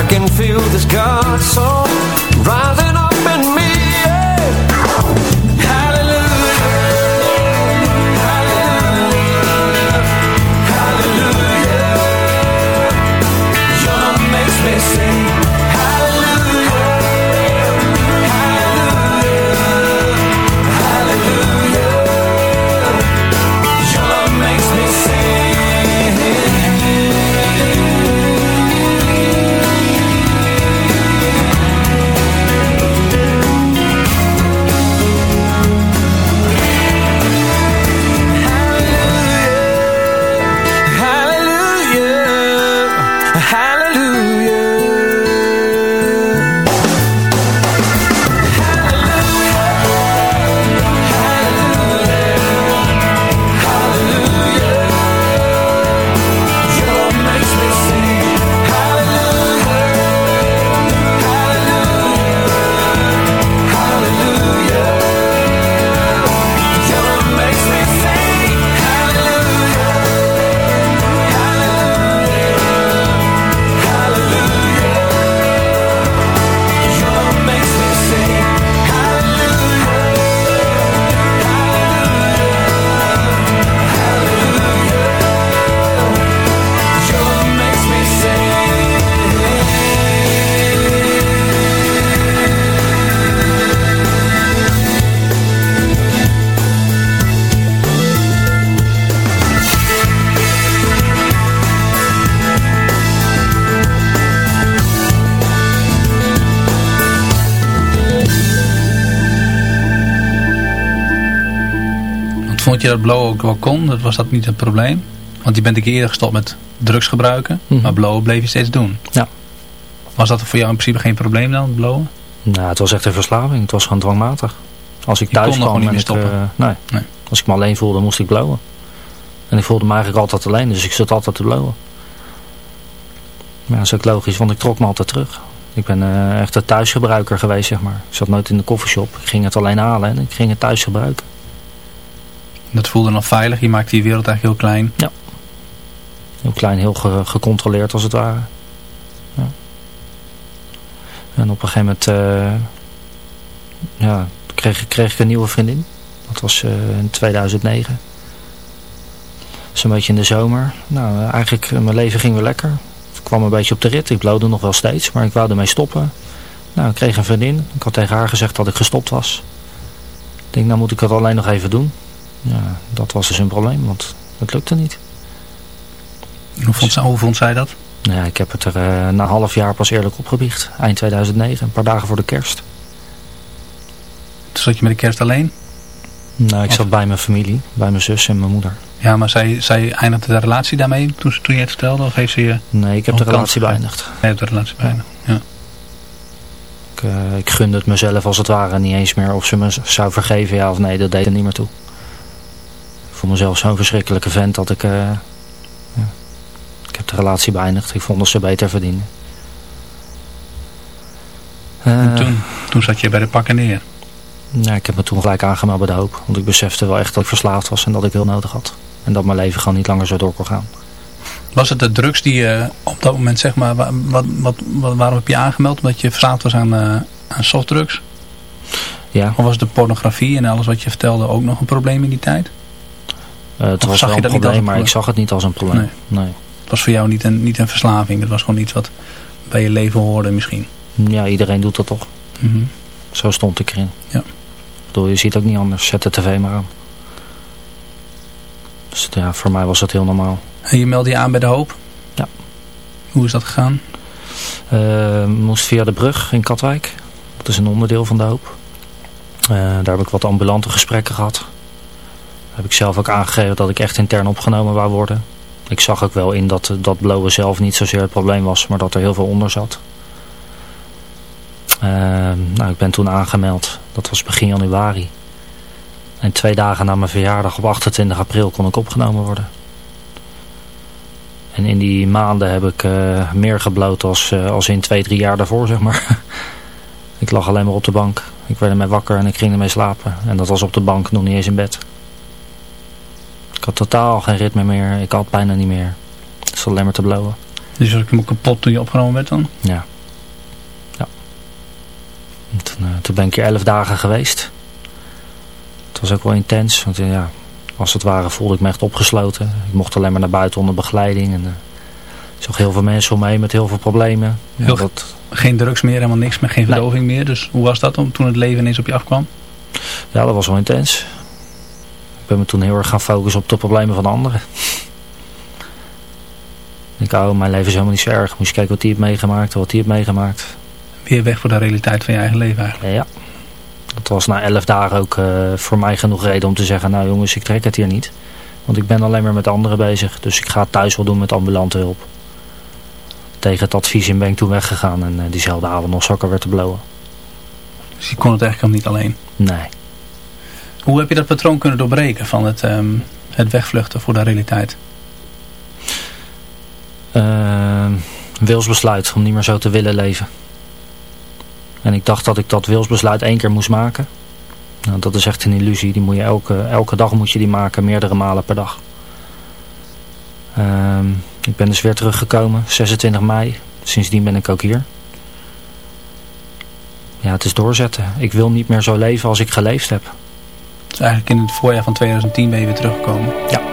I can feel this God song Rising Vond je dat blow ook wel kon? Dat was dat niet een probleem? Want je bent een keer eerder gestopt met drugs gebruiken, mm -hmm. maar blowen bleef je steeds doen. Ja. Was dat voor jou in principe geen probleem dan, blowen? Nou, het was echt een verslaving. Het was gewoon dwangmatig. Als ik thuis kwam en ik, uh, nee. nee. Als ik me alleen voelde, moest ik blowen. En ik voelde me eigenlijk altijd alleen, dus ik zat altijd te blowen. Maar dat is ook logisch, want ik trok me altijd terug. Ik ben uh, echt een thuisgebruiker geweest, zeg maar. Ik zat nooit in de koffieshop. Ik ging het alleen halen en ik ging het thuis gebruiken. Dat voelde nog veilig? Je maakte die wereld eigenlijk heel klein? Ja. Heel klein, heel ge gecontroleerd als het ware. Ja. En op een gegeven moment uh, ja, kreeg, kreeg ik een nieuwe vriendin. Dat was uh, in 2009. Zo'n beetje in de zomer. Nou, eigenlijk, mijn leven ging weer lekker. Ik kwam een beetje op de rit. Ik blode nog wel steeds, maar ik wou ermee stoppen. Nou, ik kreeg een vriendin. Ik had tegen haar gezegd dat ik gestopt was. Ik denk, nou moet ik het alleen nog even doen. Ja, dat was dus een probleem, want het lukte niet. Hoe vond, zij, hoe vond zij dat? Nou ja, ik heb het er uh, na een half jaar pas eerlijk opgebiecht. Eind 2009, een paar dagen voor de kerst. Toen zat je met de kerst alleen? Nou, ik of? zat bij mijn familie, bij mijn zus en mijn moeder. Ja, maar zij, zij eindigde de relatie daarmee toen, toen je het vertelde? Of heeft ze je nee, ik heb de relatie beëindigd. Je hebt de relatie beëindigd, ja. ja. Ik, uh, ik gunde het mezelf als het ware niet eens meer of ze me zou vergeven, ja of nee, dat deed er niet meer toe. Ik vond mezelf zo'n verschrikkelijke vent dat ik... Uh, ja, ik heb de relatie beëindigd. Ik vond dat ze beter verdienen. Uh, toen, toen zat je bij de pakken neer? Ja, ik heb me toen gelijk aangemeld bij de hoop. Want ik besefte wel echt dat ik verslaafd was en dat ik heel nodig had. En dat mijn leven gewoon niet langer zo door kon gaan. Was het de drugs die je op dat moment, zeg maar, wat, wat, wat, waarom heb je aangemeld? Omdat je verslaafd was aan, uh, aan softdrugs? Ja. Of was de pornografie en alles wat je vertelde ook nog een probleem in die tijd? Het of was wel een probleem, maar probleem? ik zag het niet als een probleem. Nee. nee. Het was voor jou niet een, niet een verslaving. Het was gewoon iets wat bij je leven hoorde misschien. Ja, iedereen doet dat toch. Mm -hmm. Zo stond ik erin. Ja. Bedoel, je ziet ook niet anders. Zet de tv maar aan. Dus ja, voor mij was dat heel normaal. En je meldde je aan bij de hoop? Ja. Hoe is dat gegaan? Uh, moest via de brug in Katwijk. Dat is een onderdeel van de hoop. Uh, daar heb ik wat ambulante gesprekken gehad. Heb ik zelf ook aangegeven dat ik echt intern opgenomen wou worden. Ik zag ook wel in dat dat blowen zelf niet zozeer het probleem was, maar dat er heel veel onder zat. Uh, nou, ik ben toen aangemeld. Dat was begin januari. En twee dagen na mijn verjaardag op 28 april kon ik opgenomen worden. En in die maanden heb ik uh, meer gebloot als, uh, als in twee, drie jaar daarvoor, zeg maar. ik lag alleen maar op de bank. Ik werd ermee wakker en ik ging ermee slapen. En dat was op de bank, nog niet eens in bed. Ik had totaal geen ritme meer. Ik had bijna niet meer. Het is alleen maar te blowen. Dus was ik hem kapot toen je opgenomen werd dan? Ja. Ja. Toen, uh, toen ben ik hier elf dagen geweest. Het was ook wel intens. Want ja, als het ware voelde ik me echt opgesloten. Ik mocht alleen maar naar buiten onder begeleiding. En, uh, ik zag heel veel mensen om me heen met heel veel problemen. Heel, dat... Geen drugs meer, helemaal niks meer, geen verdoving nee. meer. Dus hoe was dat toen het leven ineens op je afkwam? Ja, dat was wel intens. Ik ben me toen heel erg gaan focussen op de problemen van anderen. ik oh, mijn leven is helemaal niet zo erg. Moest je kijken wat die heeft meegemaakt, wat die heeft meegemaakt. Weer weg voor de realiteit van je eigen leven eigenlijk. Ja. Dat was na elf dagen ook uh, voor mij genoeg reden om te zeggen, nou jongens, ik trek het hier niet. Want ik ben alleen maar met anderen bezig. Dus ik ga het thuis wel doen met ambulante hulp. Tegen het advies in ben ik toen weggegaan en uh, diezelfde avond nog zakken werd te blowen. Dus je kon het eigenlijk niet alleen? Nee. Hoe heb je dat patroon kunnen doorbreken van het, um, het wegvluchten voor de realiteit? Uh, wilsbesluit om niet meer zo te willen leven. En ik dacht dat ik dat wilsbesluit één keer moest maken. Nou, dat is echt een illusie. Die moet je elke, elke dag moet je die maken, meerdere malen per dag. Uh, ik ben dus weer teruggekomen, 26 mei. Sindsdien ben ik ook hier. Ja, het is doorzetten. Ik wil niet meer zo leven als ik geleefd heb. Dus eigenlijk in het voorjaar van 2010 ben je weer teruggekomen? Ja.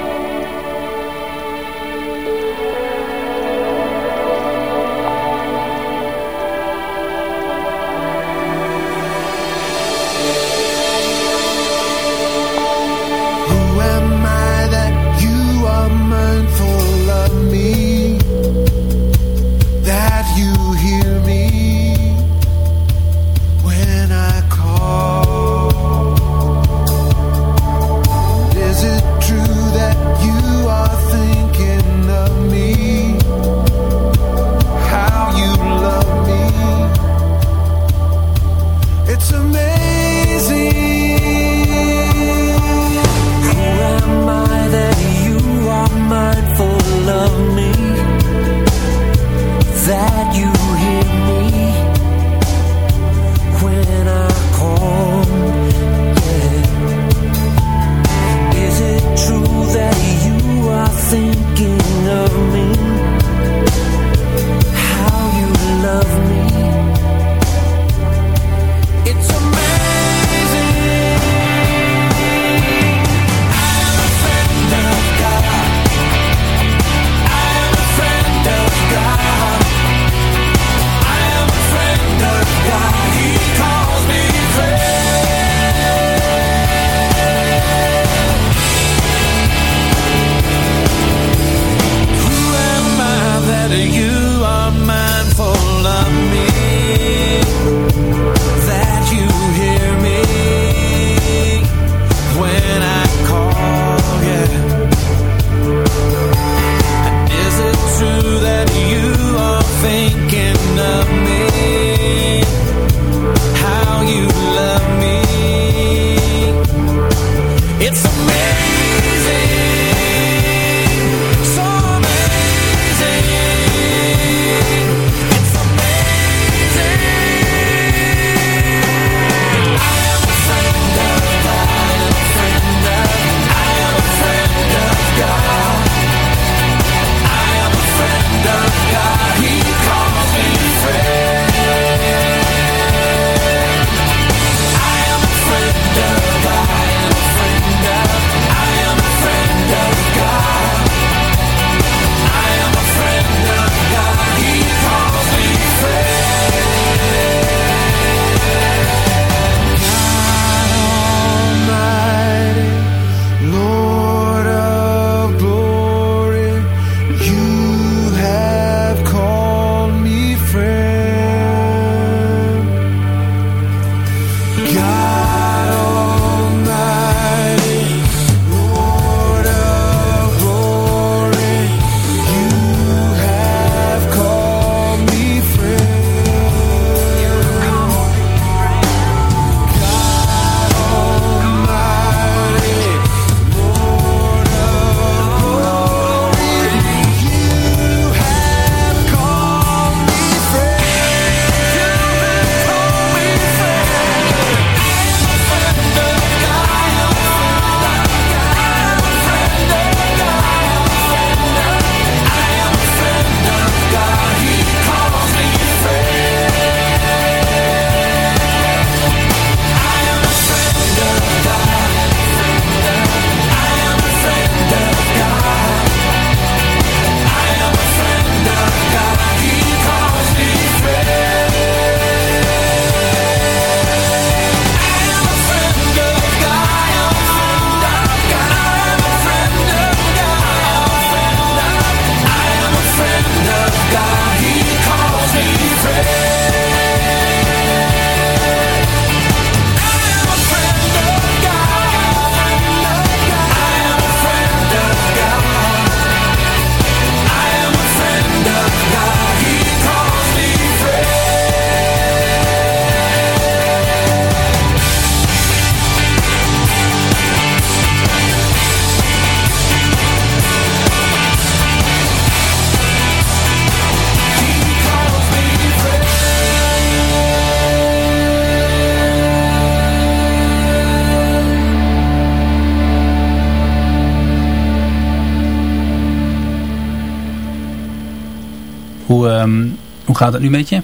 Hoe gaat het nu met je?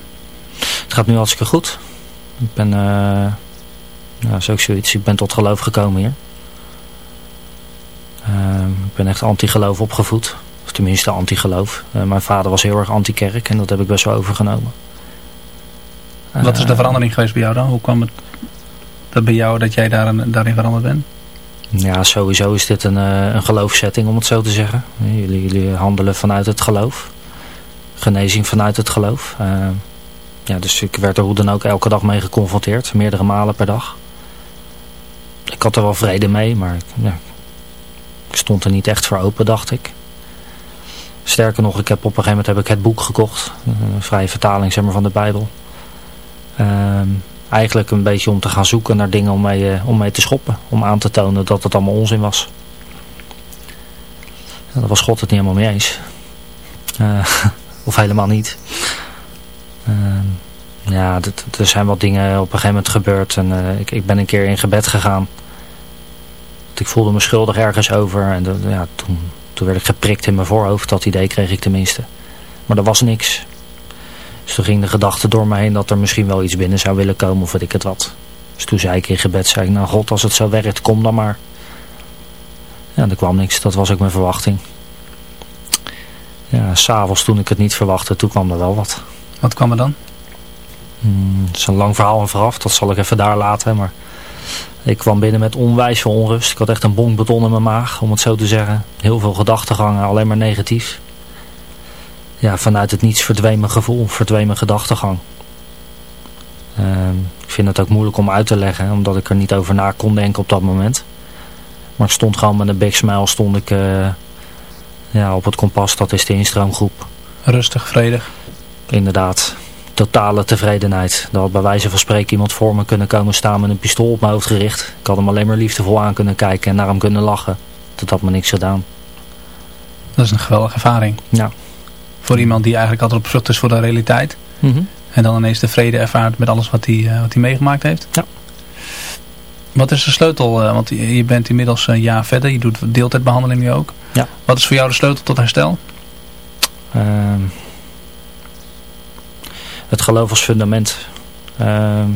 Het gaat nu hartstikke goed. Ik ben, nou, is ook zoiets, ik ben tot geloof gekomen hier. Uh, ik ben echt anti-geloof opgevoed. Of tenminste anti-geloof. Uh, mijn vader was heel erg anti-kerk en dat heb ik best wel overgenomen. Wat is de verandering geweest bij jou dan? Hoe kwam het dat bij jou dat jij daarin, daarin veranderd bent? Ja, sowieso is dit een, uh, een geloofszetting om het zo te zeggen. Jullie, jullie handelen vanuit het geloof. Genezing vanuit het geloof. Uh, ja, dus ik werd er hoe dan ook elke dag mee geconfronteerd. Meerdere malen per dag. Ik had er wel vrede mee, maar ja, ik stond er niet echt voor open, dacht ik. Sterker nog, ik heb op een gegeven moment heb ik het boek gekocht. Een vrije vertaling zeg maar, van de Bijbel. Uh, eigenlijk een beetje om te gaan zoeken naar dingen om mee, om mee te schoppen. Om aan te tonen dat het allemaal onzin was. En daar was God het niet helemaal mee eens. Uh, of helemaal niet. Uh, ja, er zijn wat dingen op een gegeven moment gebeurd. En uh, ik, ik ben een keer in gebed gegaan. Ik voelde me schuldig ergens over. En ja, toen, toen werd ik geprikt in mijn voorhoofd. Dat idee kreeg ik tenminste. Maar er was niks. Dus toen ging de gedachte door me heen dat er misschien wel iets binnen zou willen komen of weet ik het wat. Dus toen zei ik in gebed, zei ik, nou God, als het zo werkt, kom dan maar. Ja, er kwam niks. Dat was ook mijn verwachting. Ja, s'avonds toen ik het niet verwachtte, toen kwam er wel wat. Wat kwam er dan? Hmm, het is een lang verhaal en vooraf, dat zal ik even daar laten. Maar ik kwam binnen met onwijs veel onrust. Ik had echt een bonk beton in mijn maag, om het zo te zeggen. Heel veel gedachtegangen, alleen maar negatief ja, vanuit het niets verdween mijn gevoel, verdween mijn gedachtegang. Uh, ik vind het ook moeilijk om uit te leggen, omdat ik er niet over na kon denken op dat moment. Maar ik stond gewoon met een big smile stond ik, uh, ja, op het kompas, dat is de instroomgroep. Rustig, vredig. Inderdaad, totale tevredenheid. Er had bij wijze van spreken iemand voor me kunnen komen staan met een pistool op mijn hoofd gericht. Ik had hem alleen maar liefdevol aan kunnen kijken en naar hem kunnen lachen. Dat had me niks gedaan. Dat is een geweldige ervaring. Ja. Voor iemand die eigenlijk altijd op zoek is voor de realiteit. Mm -hmm. En dan ineens de vrede ervaart met alles wat hij, uh, wat hij meegemaakt heeft. Ja. Wat is de sleutel? Uh, want je bent inmiddels een jaar verder. Je doet deeltijdbehandeling nu ook. Ja. Wat is voor jou de sleutel tot herstel? Uh, het geloof als fundament. Ehm,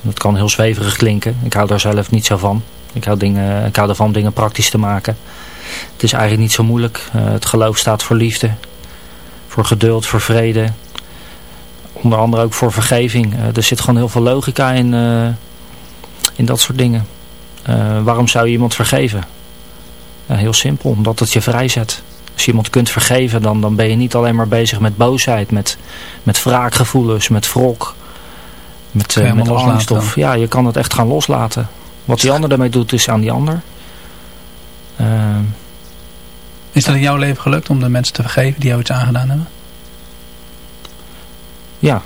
dat kan heel zweverig klinken. Ik hou daar zelf niet zo van. Ik hou, dingen, ik hou ervan dingen praktisch te maken. Het is eigenlijk niet zo moeilijk. Eh, het geloof staat voor liefde voor geduld, voor vrede. Onder andere ook voor vergeving. Uh, er zit gewoon heel veel logica in, uh, in dat soort dingen. Uh, waarom zou je iemand vergeven? heel simpel, omdat het je vrijzet. Als je iemand kunt vergeven, dan, dan ben je niet alleen maar bezig met boosheid, met, met wraakgevoelens, met wrok, met, met angst. Of, ja, je kan het echt gaan loslaten. Wat die ander daarmee doet, is aan die ander. Is dat in jouw leven gelukt om de mensen te vergeven die jou iets aangedaan hebben? Ja.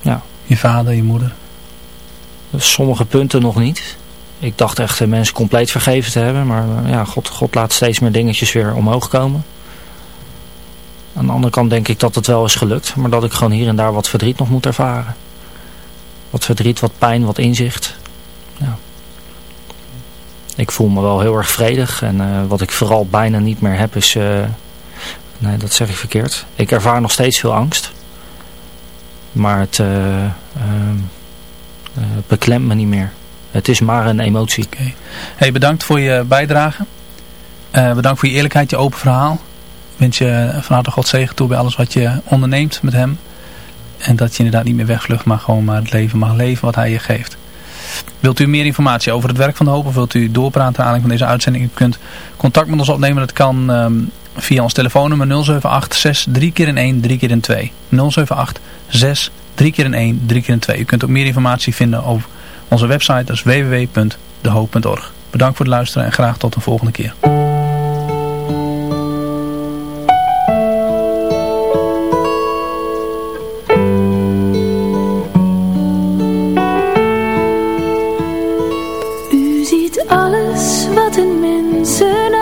ja. Je vader, je moeder? Sommige punten nog niet. Ik dacht echt de mensen compleet vergeven te hebben. Maar ja, God, God laat steeds meer dingetjes weer omhoog komen. Aan de andere kant denk ik dat het wel is gelukt. Maar dat ik gewoon hier en daar wat verdriet nog moet ervaren. Wat verdriet, wat pijn, wat inzicht. Ja ik voel me wel heel erg vredig. En uh, wat ik vooral bijna niet meer heb is... Uh, nee, dat zeg ik verkeerd. Ik ervaar nog steeds veel angst. Maar het uh, beklemt me niet meer. Het is maar een emotie. Hey, bedankt voor je bijdrage. bedankt voor je eerlijkheid, je open verhaal. Ik wens je van harte God zegen toe bij alles wat je onderneemt met hem. En dat je inderdaad niet meer wegvlucht, maar gewoon maar het leven mag leven wat hij je geeft. Wilt u meer informatie over het werk van de Hoop of wilt u doorpraten naar aanleiding van deze uitzending? U kunt contact met ons opnemen. Dat kan um, via ons telefoonnummer 078 6 3 keer in 1 3 keer in 2. 078 6 3 keer in één, drie keer in 2. U kunt ook meer informatie vinden op onze website, dat is www.dehoop.org. Bedankt voor het luisteren en graag tot een volgende keer. U ziet alles wat een mensen